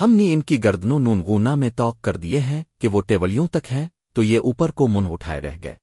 ہم نے ان کی گردنوں نونگونا میں توق کر دیے ہیں کہ وہ ٹیولیوں تک ہیں، تو یہ اوپر کو منہ اٹھائے رہ گئے۔